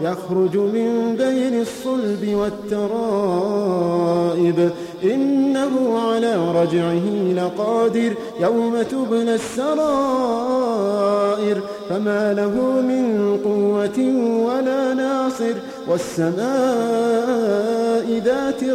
يخرج من بين الصلب والترائب. إنه على رجعه لقادر يوم تبلى السرائر. فما له من قوة ولا ناصر والسماء